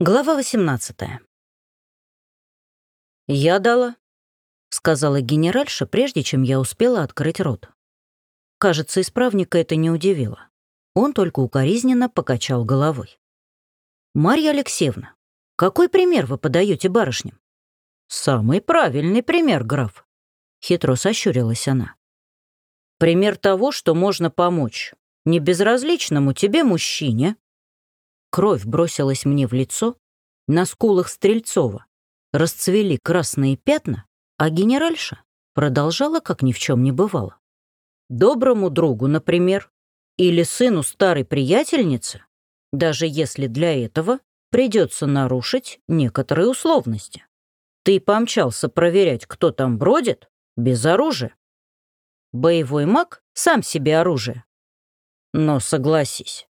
Глава 18 «Я дала», — сказала генеральша, прежде чем я успела открыть рот. Кажется, исправника это не удивило. Он только укоризненно покачал головой. «Марья Алексеевна, какой пример вы подаете барышням?» «Самый правильный пример, граф», — хитро сощурилась она. «Пример того, что можно помочь небезразличному тебе мужчине, Кровь бросилась мне в лицо, на скулах Стрельцова расцвели красные пятна, а генеральша продолжала, как ни в чем не бывало. Доброму другу, например, или сыну старой приятельницы, даже если для этого придется нарушить некоторые условности. Ты помчался проверять, кто там бродит, без оружия. Боевой маг сам себе оружие. Но согласись,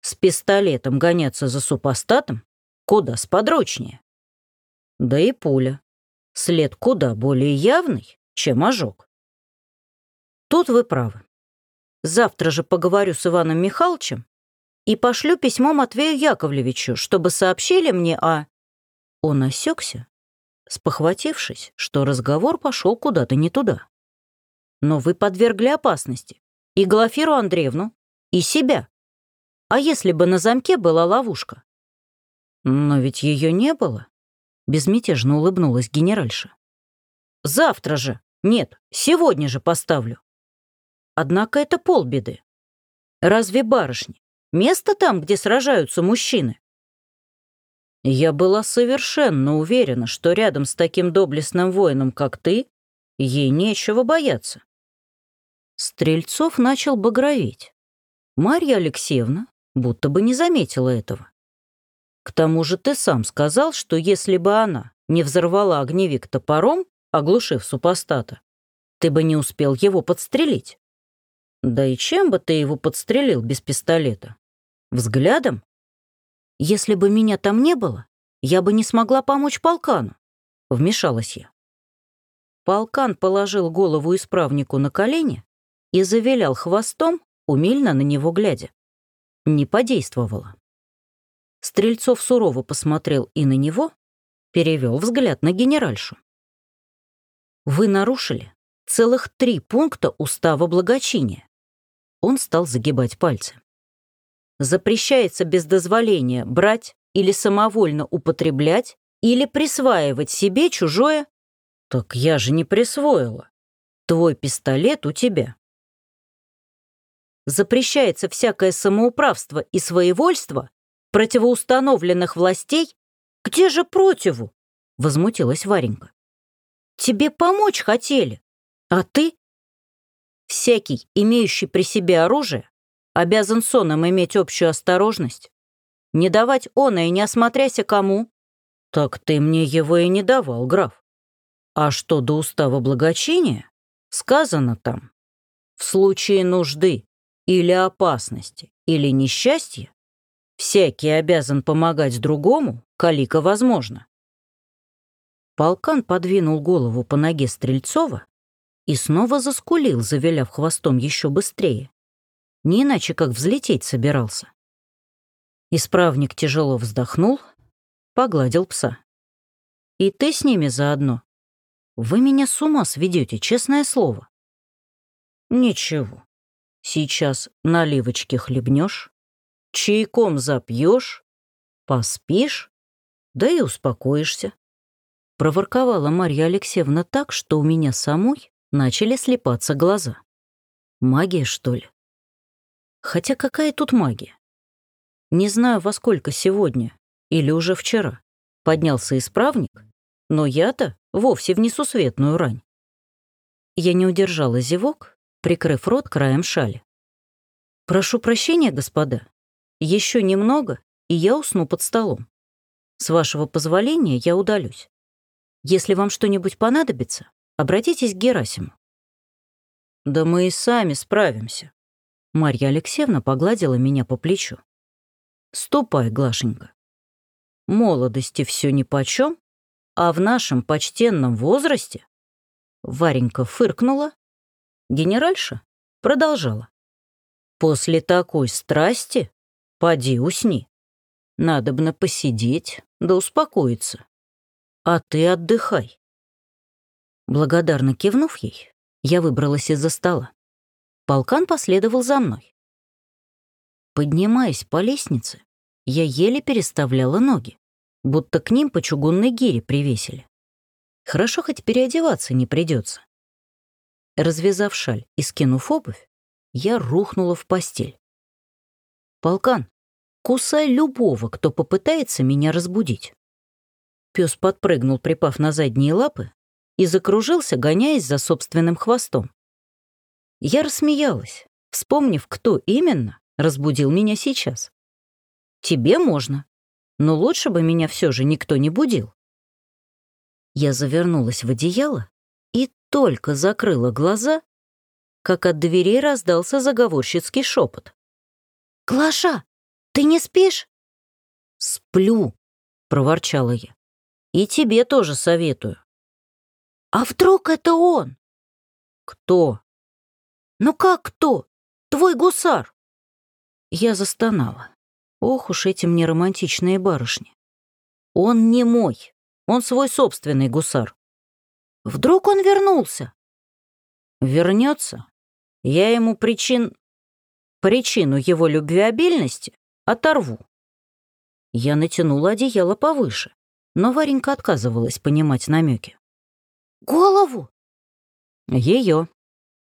с пистолетом гоняться за супостатом куда сподручнее. Да и пуля. След куда более явный, чем ожог. Тут вы правы. Завтра же поговорю с Иваном Михайловичем и пошлю письмо Матвею Яковлевичу, чтобы сообщили мне о... Он осекся, спохватившись, что разговор пошел куда-то не туда. Но вы подвергли опасности и Глафиру Андреевну, и себя. А если бы на замке была ловушка? Но ведь ее не было. Безмятежно улыбнулась генеральша. Завтра же. Нет, сегодня же поставлю. Однако это полбеды. Разве барышни? Место там, где сражаются мужчины? Я была совершенно уверена, что рядом с таким доблестным воином, как ты, ей нечего бояться. Стрельцов начал багроветь. Марья Алексеевна будто бы не заметила этого. К тому же ты сам сказал, что если бы она не взорвала огневик топором, оглушив супостата, ты бы не успел его подстрелить. Да и чем бы ты его подстрелил без пистолета? Взглядом? Если бы меня там не было, я бы не смогла помочь полкану. Вмешалась я. Полкан положил голову исправнику на колени и завилял хвостом, умильно на него глядя не подействовало. Стрельцов сурово посмотрел и на него, перевел взгляд на генеральшу. «Вы нарушили целых три пункта устава благочиния». Он стал загибать пальцы. «Запрещается без дозволения брать или самовольно употреблять или присваивать себе чужое...» «Так я же не присвоила. Твой пистолет у тебя запрещается всякое самоуправство и своевольство противоустановленных властей, где же противу? Возмутилась Варенька. Тебе помочь хотели, а ты? Всякий, имеющий при себе оружие, обязан соном иметь общую осторожность, не давать оно и не осмотряся кому. Так ты мне его и не давал, граф. А что до устава благочиния, сказано там, в случае нужды или опасности, или несчастья, всякий обязан помогать другому, калика возможно. Полкан подвинул голову по ноге Стрельцова и снова заскулил, завиляв хвостом еще быстрее. Не иначе, как взлететь собирался. Исправник тяжело вздохнул, погладил пса. «И ты с ними заодно? Вы меня с ума сведете, честное слово». «Ничего, Сейчас наливочки хлебнешь, чайком запьешь, поспишь, да и успокоишься. Проворковала Марья Алексеевна так, что у меня самой начали слепаться глаза. Магия, что ли? Хотя какая тут магия? Не знаю, во сколько сегодня или уже вчера поднялся исправник, но я-то вовсе в несусветную рань. Я не удержала зевок прикрыв рот краем шали. «Прошу прощения, господа. Еще немного, и я усну под столом. С вашего позволения я удалюсь. Если вам что-нибудь понадобится, обратитесь к Герасиму». «Да мы и сами справимся». Марья Алексеевна погладила меня по плечу. «Ступай, Глашенька. Молодости все нипочем, а в нашем почтенном возрасте...» Варенька фыркнула Генеральша продолжала. «После такой страсти поди усни. Надобно посидеть, да успокоится. А ты отдыхай. Благодарно кивнув ей, я выбралась из-за стола. Полкан последовал за мной. Поднимаясь по лестнице, я еле переставляла ноги, будто к ним по чугунной гире привесили. Хорошо, хоть переодеваться не придется. Развязав шаль и скинув обувь, я рухнула в постель. «Полкан, кусай любого, кто попытается меня разбудить». Пес подпрыгнул, припав на задние лапы, и закружился, гоняясь за собственным хвостом. Я рассмеялась, вспомнив, кто именно разбудил меня сейчас. «Тебе можно, но лучше бы меня все же никто не будил». Я завернулась в одеяло только закрыла глаза, как от дверей раздался заговорщицкий шепот. «Глаша, ты не спишь?» «Сплю», — проворчала я. «И тебе тоже советую». «А вдруг это он?» «Кто?» «Ну как кто? Твой гусар!» Я застонала. Ох уж эти мне романтичные барышни. «Он не мой, он свой собственный гусар». «Вдруг он вернулся?» «Вернется? Я ему причин... причину его любвеобильности оторву». Я натянула одеяло повыше, но Варенька отказывалась понимать намеки. «Голову?» Ее.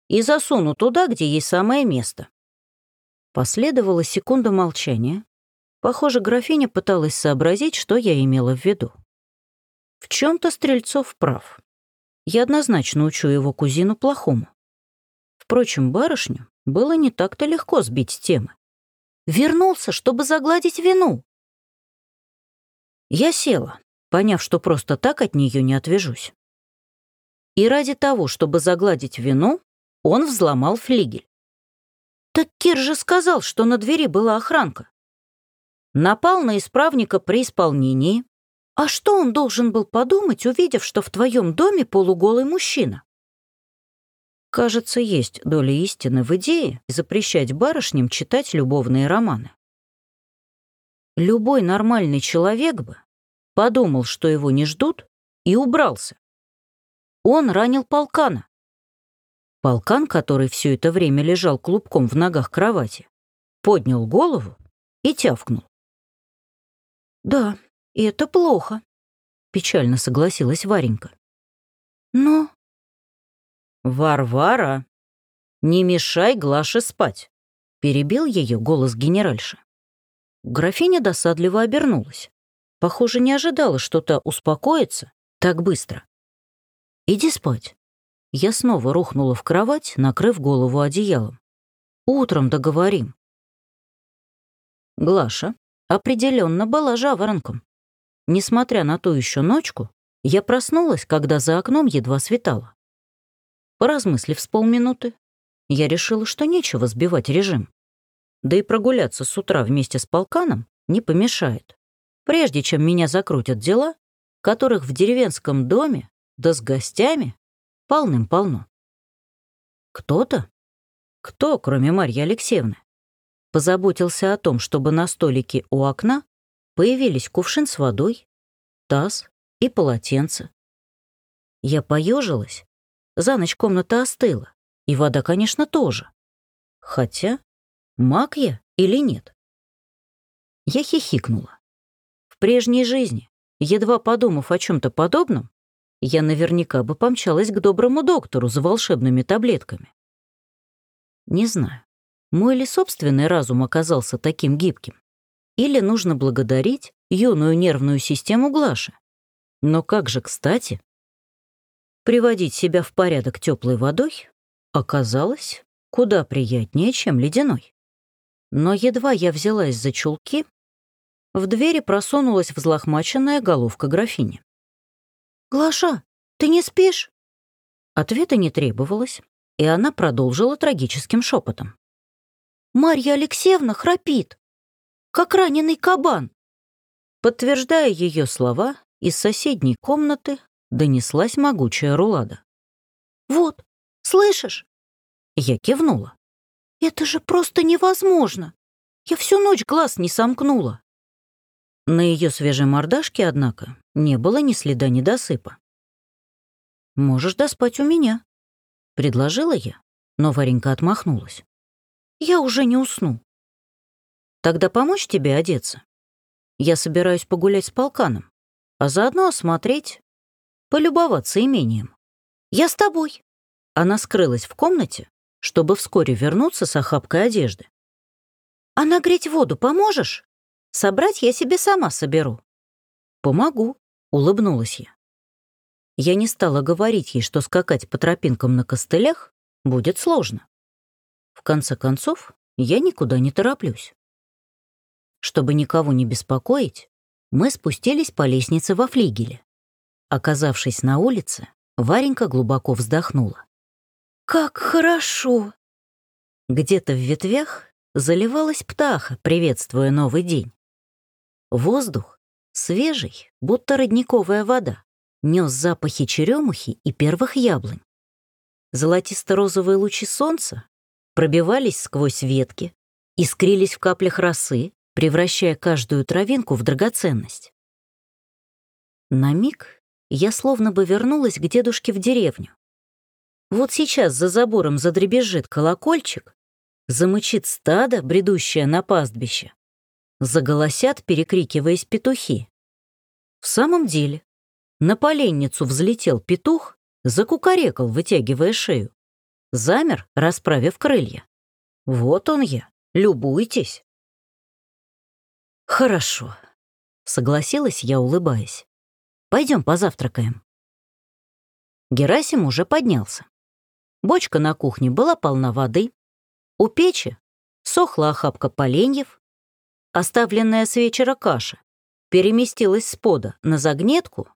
И засуну туда, где ей самое место». Последовала секунда молчания. Похоже, графиня пыталась сообразить, что я имела в виду. В чем то Стрельцов прав. Я однозначно учу его кузину плохому. Впрочем, барышню было не так-то легко сбить с темы. Вернулся, чтобы загладить вину. Я села, поняв, что просто так от нее не отвяжусь. И ради того, чтобы загладить вину, он взломал флигель. Так Кир же сказал, что на двери была охранка. Напал на исправника при исполнении. А что он должен был подумать, увидев, что в твоем доме полуголый мужчина? Кажется, есть доля истины в идее запрещать барышням читать любовные романы. Любой нормальный человек бы подумал, что его не ждут, и убрался. Он ранил полкана. Полкан, который все это время лежал клубком в ногах кровати, поднял голову и тявкнул. «Да, это плохо», — печально согласилась Варенька. «Но «Варвара, не мешай Глаше спать», — перебил ее голос генеральши. Графиня досадливо обернулась. Похоже, не ожидала что-то успокоиться так быстро. «Иди спать». Я снова рухнула в кровать, накрыв голову одеялом. «Утром договорим». Глаша определенно была жаворонком. Несмотря на ту еще ночку, я проснулась, когда за окном едва светало. Поразмыслив с полминуты, я решила, что нечего сбивать режим. Да и прогуляться с утра вместе с полканом не помешает. Прежде чем меня закрутят дела, которых в деревенском доме, да с гостями, полным-полно. Кто-то, кто, кроме Марьи Алексеевны, позаботился о том, чтобы на столике у окна появились кувшин с водой, таз и полотенце. Я поежилась за ночь комната остыла, и вода, конечно, тоже. Хотя, маг я или нет? Я хихикнула. В прежней жизни, едва подумав о чем то подобном, я наверняка бы помчалась к доброму доктору за волшебными таблетками. Не знаю, мой ли собственный разум оказался таким гибким, или нужно благодарить юную нервную систему Глаши. Но как же кстати, Приводить себя в порядок теплой водой оказалось куда приятнее, чем ледяной. Но едва я взялась за чулки, в двери просунулась взлохмаченная головка графини. «Глаша, ты не спишь?» Ответа не требовалось, и она продолжила трагическим шепотом. «Марья Алексеевна храпит, как раненый кабан». Подтверждая ее слова, из соседней комнаты донеслась могучая рулада. «Вот, слышишь?» Я кивнула. «Это же просто невозможно! Я всю ночь глаз не сомкнула!» На ее свежей мордашке, однако, не было ни следа недосыпа. «Можешь доспать у меня», — предложила я, но Варенька отмахнулась. «Я уже не усну». «Тогда помочь тебе одеться? Я собираюсь погулять с полканом, а заодно осмотреть, полюбоваться имением. Я с тобой». Она скрылась в комнате, чтобы вскоре вернуться с охапкой одежды. «А нагреть воду поможешь?» Собрать я себе сама соберу». «Помогу», — улыбнулась я. Я не стала говорить ей, что скакать по тропинкам на костылях будет сложно. В конце концов, я никуда не тороплюсь. Чтобы никого не беспокоить, мы спустились по лестнице во флигеле. Оказавшись на улице, Варенька глубоко вздохнула. «Как хорошо!» Где-то в ветвях заливалась птаха, приветствуя новый день. Воздух, свежий, будто родниковая вода, нес запахи черемухи и первых яблонь. Золотисто-розовые лучи солнца пробивались сквозь ветки, искрились в каплях росы, превращая каждую травинку в драгоценность. На миг я словно бы вернулась к дедушке в деревню. Вот сейчас за забором задребезжит колокольчик, замычит стадо, бредущее на пастбище, заголосят, перекрикиваясь петухи. В самом деле, на поленницу взлетел петух, закукарекал, вытягивая шею. Замер, расправив крылья. Вот он я, любуйтесь. Хорошо, согласилась я, улыбаясь. Пойдем позавтракаем. Герасим уже поднялся. Бочка на кухне была полна воды. У печи сохла охапка поленьев, Оставленная с вечера каша переместилась с пода на загнетку,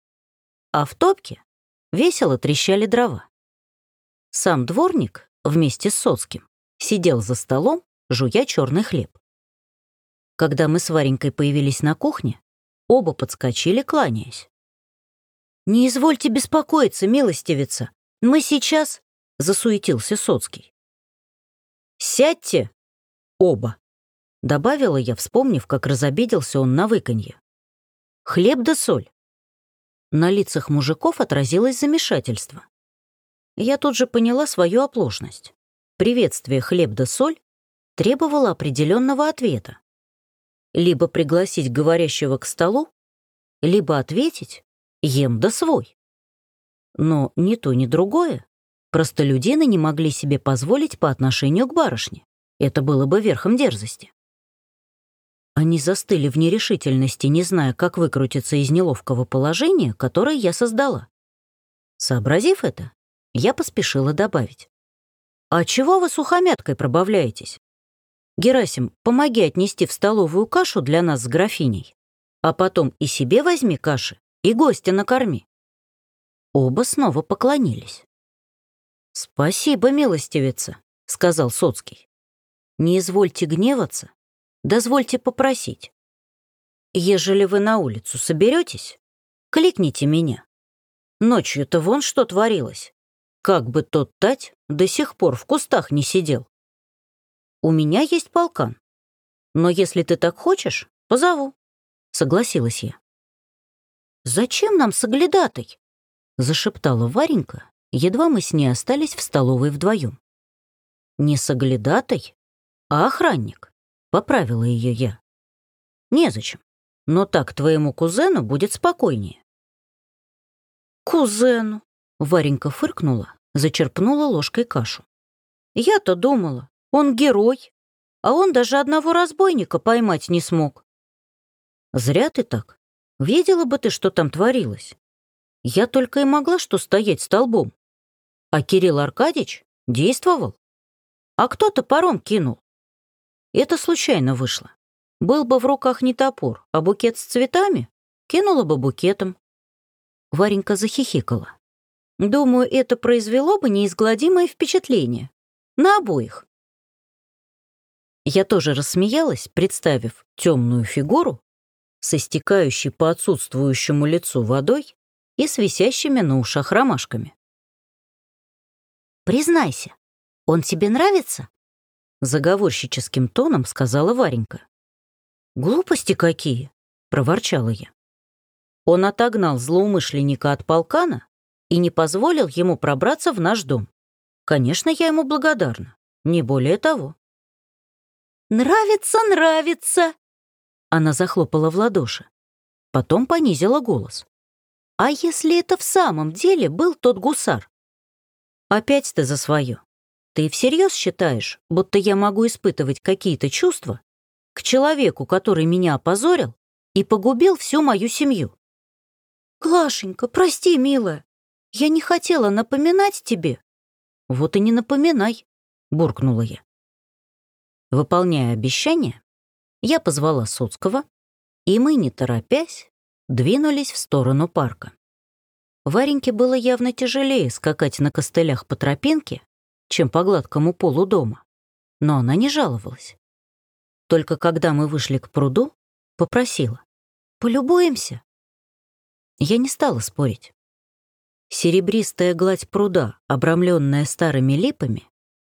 а в топке весело трещали дрова. Сам дворник вместе с Соцким сидел за столом, жуя черный хлеб. Когда мы с Варенькой появились на кухне, оба подскочили, кланяясь. «Не извольте беспокоиться, милостивица, мы сейчас...» — засуетился Соцкий. «Сядьте, оба!» Добавила я, вспомнив, как разобиделся он на выканье. «Хлеб да соль». На лицах мужиков отразилось замешательство. Я тут же поняла свою оплошность. Приветствие «хлеб да соль» требовало определенного ответа. Либо пригласить говорящего к столу, либо ответить «ем да свой». Но ни то, ни другое простолюдины не могли себе позволить по отношению к барышне. Это было бы верхом дерзости. Они застыли в нерешительности, не зная, как выкрутиться из неловкого положения, которое я создала. Сообразив это, я поспешила добавить. «А чего вы сухомяткой пробавляетесь? Герасим, помоги отнести в столовую кашу для нас с графиней, а потом и себе возьми каши, и гостя накорми». Оба снова поклонились. «Спасибо, милостивица», — сказал Соцкий. «Не извольте гневаться, дозвольте попросить. Ежели вы на улицу соберетесь, кликните меня. Ночью-то вон что творилось. Как бы тот Тать до сих пор в кустах не сидел. У меня есть полкан. Но если ты так хочешь, позову. Согласилась я. «Зачем нам соглядатый?» — зашептала Варенька, едва мы с ней остались в столовой вдвоем. «Не соглядатай, а охранник. Поправила ее я. Незачем. Но так твоему кузену будет спокойнее. Кузену? Варенька фыркнула, зачерпнула ложкой кашу. Я-то думала, он герой, а он даже одного разбойника поймать не смог. Зря ты так. Видела бы ты, что там творилось. Я только и могла что стоять столбом. А Кирилл Аркадьевич действовал. А кто-то паром кинул. Это случайно вышло. Был бы в руках не топор, а букет с цветами, кинула бы букетом. Варенька захихикала. Думаю, это произвело бы неизгладимое впечатление. На обоих. Я тоже рассмеялась, представив темную фигуру с истекающей по отсутствующему лицу водой и с висящими на ушах ромашками. «Признайся, он тебе нравится?» Заговорщическим тоном сказала Варенька. «Глупости какие! — проворчала я. Он отогнал злоумышленника от полкана и не позволил ему пробраться в наш дом. Конечно, я ему благодарна, не более того. «Нравится, нравится!» Она захлопала в ладоши. Потом понизила голос. «А если это в самом деле был тот гусар?» «Опять ты за свое. Ты всерьез считаешь, будто я могу испытывать какие-то чувства к человеку, который меня опозорил и погубил всю мою семью?» «Глашенька, прости, милая. Я не хотела напоминать тебе». «Вот и не напоминай», — буркнула я. Выполняя обещание, я позвала Соцкого, и мы, не торопясь, двинулись в сторону парка. Вареньке было явно тяжелее скакать на костылях по тропинке, чем по гладкому полу дома, но она не жаловалась. Только когда мы вышли к пруду, попросила «Полюбуемся?» Я не стала спорить. Серебристая гладь пруда, обрамленная старыми липами,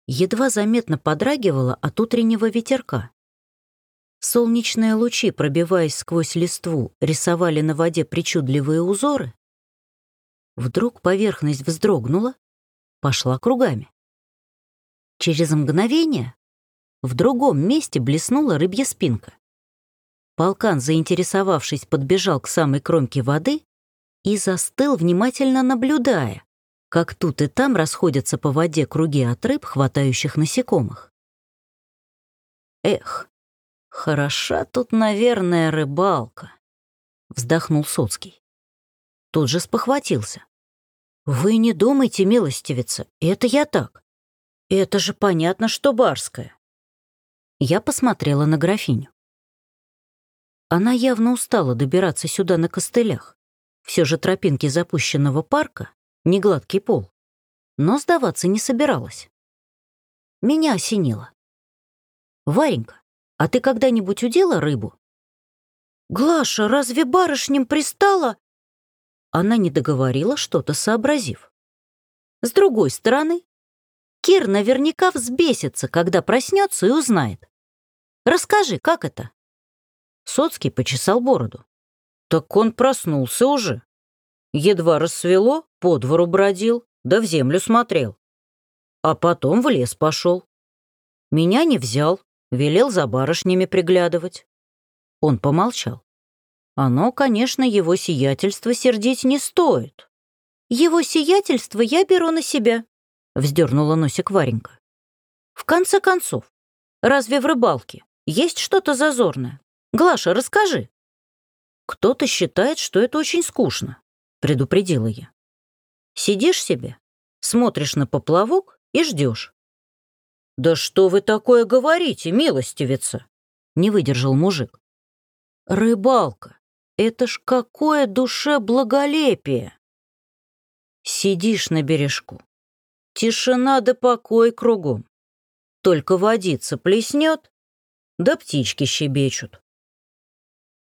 едва заметно подрагивала от утреннего ветерка. Солнечные лучи, пробиваясь сквозь листву, рисовали на воде причудливые узоры. Вдруг поверхность вздрогнула, пошла кругами. Через мгновение в другом месте блеснула рыбья спинка. Полкан, заинтересовавшись, подбежал к самой кромке воды и застыл, внимательно наблюдая, как тут и там расходятся по воде круги от рыб, хватающих насекомых. «Эх, хороша тут, наверное, рыбалка», — вздохнул Соцкий. Тут же спохватился. «Вы не думайте, милостивица, это я так. Это же понятно, что барская». Я посмотрела на графиню. Она явно устала добираться сюда на костылях. Все же тропинки запущенного парка не гладкий пол. Но сдаваться не собиралась. Меня осенило. «Варенька, а ты когда-нибудь удела рыбу?» «Глаша, разве барышням пристала?» Она не договорила, что-то сообразив. С другой стороны, Кир наверняка взбесится, когда проснется и узнает. Расскажи, как это?» Соцкий почесал бороду. «Так он проснулся уже. Едва рассвело, по двору бродил, да в землю смотрел. А потом в лес пошел. Меня не взял, велел за барышнями приглядывать. Он помолчал. Оно, конечно, его сиятельство сердить не стоит. Его сиятельство я беру на себя, вздернула носик Варенька. В конце концов, разве в рыбалке есть что-то зазорное? Глаша, расскажи. Кто-то считает, что это очень скучно предупредила я. Сидишь себе, смотришь на поплавок и ждешь. «Да что вы такое говорите, милостивица?» — не выдержал мужик. «Рыбалка, это ж какое душе благолепие!» Сидишь на бережку. Тишина да покой кругом. Только водица плеснет, да птички щебечут.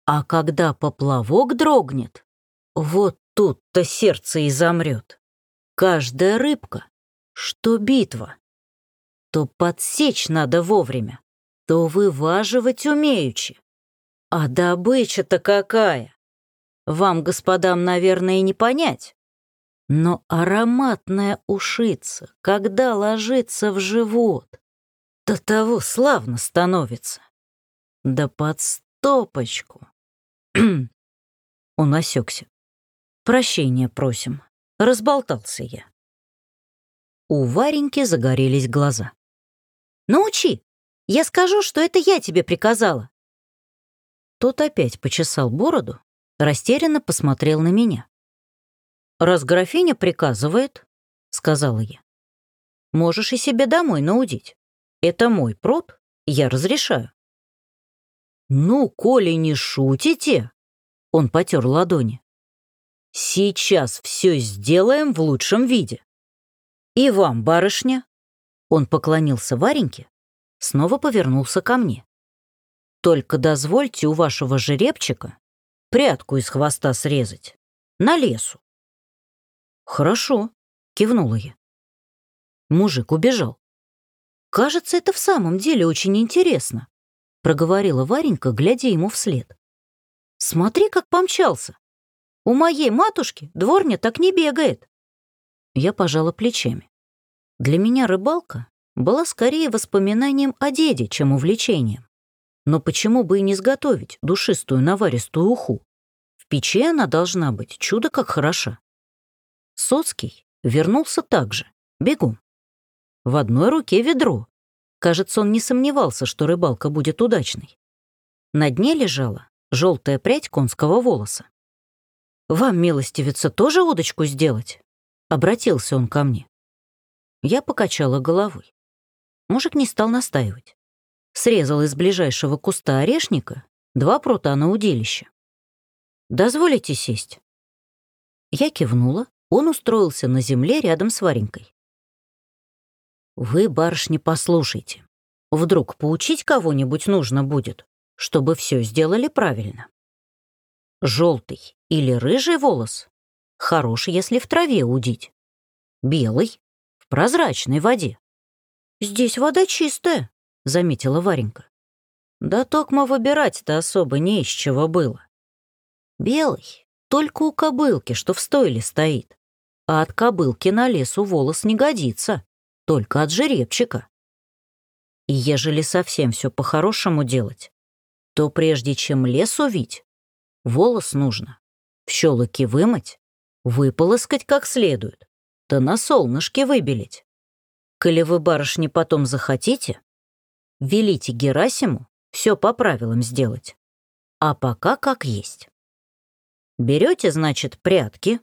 А когда поплавок дрогнет, вот Тут-то сердце и замрет. Каждая рыбка, что битва. То подсечь надо вовремя, то вываживать умеючи. А добыча-то какая! Вам, господам, наверное, не понять. Но ароматная ушица, когда ложится в живот, до того славно становится. Да под стопочку. Он осекся. Прощения просим. Разболтался я. У Вареньки загорелись глаза. «Научи! Я скажу, что это я тебе приказала!» Тот опять почесал бороду, растерянно посмотрел на меня. «Раз графиня приказывает, — сказала я, — можешь и себе домой наудить. Это мой пруд, я разрешаю». «Ну, коли не шутите!» — он потер ладони. Сейчас все сделаем в лучшем виде. И вам, барышня. Он поклонился Вареньке, снова повернулся ко мне. Только дозвольте у вашего жеребчика прядку из хвоста срезать. На лесу. Хорошо, кивнула я. Мужик убежал. Кажется, это в самом деле очень интересно, проговорила Варенька, глядя ему вслед. Смотри, как помчался. У моей матушки дворня так не бегает. Я пожала плечами. Для меня рыбалка была скорее воспоминанием о деде, чем увлечением. Но почему бы и не сготовить душистую наваристую уху? В печи она должна быть чудо как хороша. Соцкий вернулся также, бегом. В одной руке ведро. Кажется, он не сомневался, что рыбалка будет удачной. На дне лежала желтая прядь конского волоса. «Вам, милостивица, тоже удочку сделать?» — обратился он ко мне. Я покачала головой. Мужик не стал настаивать. Срезал из ближайшего куста орешника два прута на удилище. «Дозволите сесть?» Я кивнула, он устроился на земле рядом с Варенькой. «Вы, барышни, послушайте. Вдруг поучить кого-нибудь нужно будет, чтобы все сделали правильно. Желтый или рыжий волос хорош, если в траве удить. Белый — в прозрачной воде. «Здесь вода чистая», — заметила Варенька. «Да токмо выбирать-то особо не из чего было. Белый только у кобылки, что в стойле стоит, а от кобылки на лесу волос не годится, только от жеребчика. И ежели совсем все по-хорошему делать, то прежде чем лес увить, волос нужно в щелоке вымыть, выполоскать как следует, да на солнышке выбелить. Коли вы, барышни, потом захотите, велите Герасиму все по правилам сделать. А пока как есть. Берете, значит, прятки.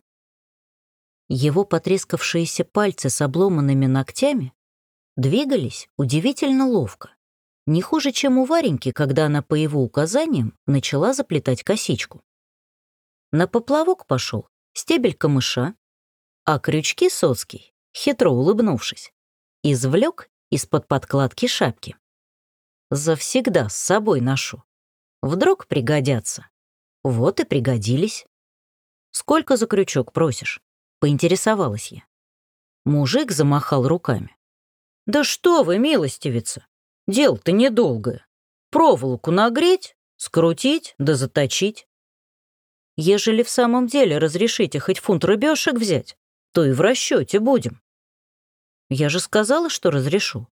Его потрескавшиеся пальцы с обломанными ногтями двигались удивительно ловко. Не хуже, чем у Вареньки, когда она по его указаниям начала заплетать косичку. На поплавок пошел стебель камыша, а крючки соцкий, хитро улыбнувшись, извлек из-под подкладки шапки. Завсегда с собой ношу. Вдруг пригодятся. Вот и пригодились. Сколько за крючок просишь? Поинтересовалась я. Мужик замахал руками. Да что вы, милостивица, Дело-то недолгое. Проволоку нагреть, скрутить да заточить. Ежели в самом деле разрешите хоть фунт рыбешек взять, то и в расчете будем. Я же сказала, что разрешу.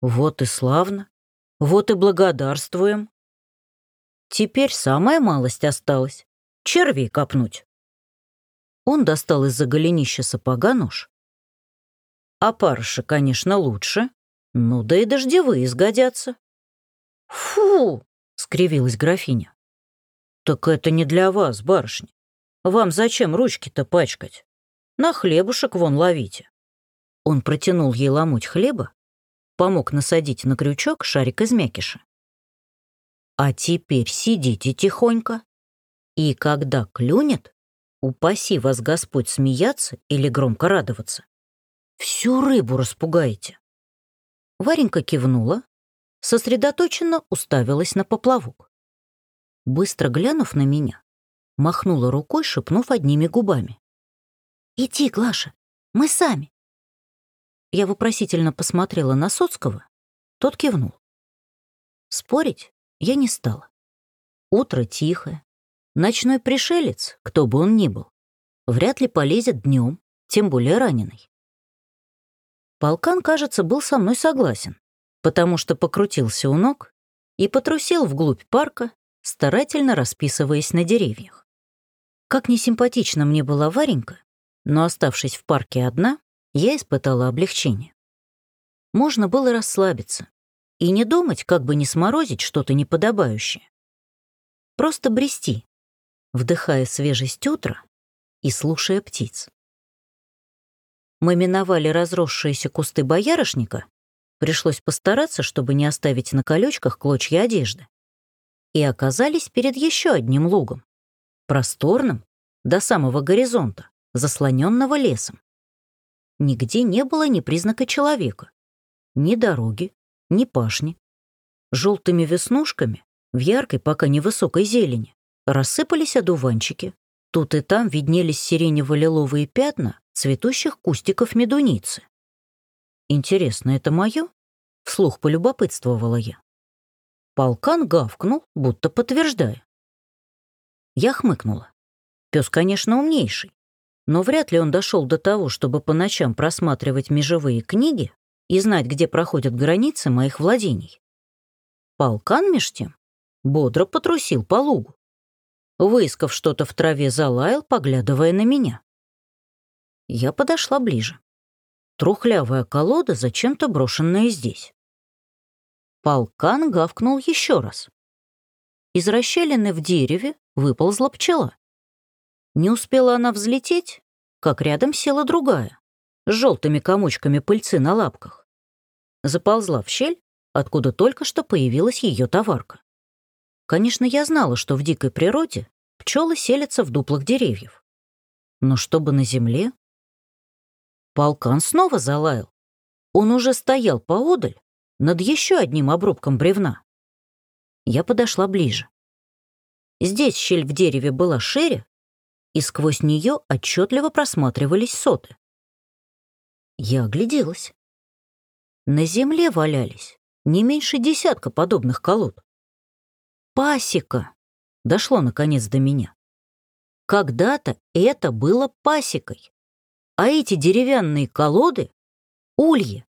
Вот и славно, вот и благодарствуем. Теперь самая малость осталась — червей копнуть. Он достал из-за голенища сапога нож. А парша, конечно, лучше, ну да и дождевые сгодятся. Фу! скривилась графиня. Так это не для вас, барышня. Вам зачем ручки-то пачкать? На хлебушек вон ловите. Он протянул ей ломоть хлеба, помог насадить на крючок шарик из мякиша. А теперь сидите тихонько, и когда клюнет, упаси вас Господь смеяться или громко радоваться, всю рыбу распугаете. Варенька кивнула, сосредоточенно уставилась на поплавок. Быстро глянув на меня, махнула рукой, шепнув одними губами. «Иди, Глаша, мы сами». Я вопросительно посмотрела на Соцкого, тот кивнул. Спорить я не стала. Утро тихое. Ночной пришелец, кто бы он ни был, вряд ли полезет днем, тем более раненый. Полкан, кажется, был со мной согласен, потому что покрутился у ног и потрусил вглубь парка, старательно расписываясь на деревьях. Как несимпатично мне была Варенька, но, оставшись в парке одна, я испытала облегчение. Можно было расслабиться и не думать, как бы не сморозить что-то неподобающее. Просто брести, вдыхая свежесть утра и слушая птиц мы миновали разросшиеся кусты боярышника, пришлось постараться, чтобы не оставить на колючках клочья одежды, и оказались перед еще одним лугом, просторным, до самого горизонта, заслоненного лесом. Нигде не было ни признака человека, ни дороги, ни пашни. Желтыми веснушками в яркой, пока невысокой зелени рассыпались одуванчики. Тут и там виднелись сиренево-лиловые пятна цветущих кустиков медуницы. «Интересно, это мое?» — вслух полюбопытствовала я. Полкан гавкнул, будто подтверждая. Я хмыкнула. Пес, конечно, умнейший, но вряд ли он дошел до того, чтобы по ночам просматривать межевые книги и знать, где проходят границы моих владений. Полкан, меж тем, бодро потрусил по лугу. Выискав что-то в траве, залаял, поглядывая на меня. Я подошла ближе. Трухлявая колода, зачем-то брошенная здесь. Полкан гавкнул еще раз. Из расщелины в дереве выползла пчела. Не успела она взлететь, как рядом села другая, с желтыми комочками пыльцы на лапках. Заползла в щель, откуда только что появилась ее товарка. Конечно, я знала, что в дикой природе пчелы селятся в дуплах деревьев. Но чтобы на земле... Полкан снова залаял. Он уже стоял поодаль, над еще одним обрубком бревна. Я подошла ближе. Здесь щель в дереве была шире, и сквозь нее отчетливо просматривались соты. Я огляделась. На земле валялись не меньше десятка подобных колод. Пасека! Дошло, наконец, до меня. Когда-то это было пасекой, а эти деревянные колоды — ульи.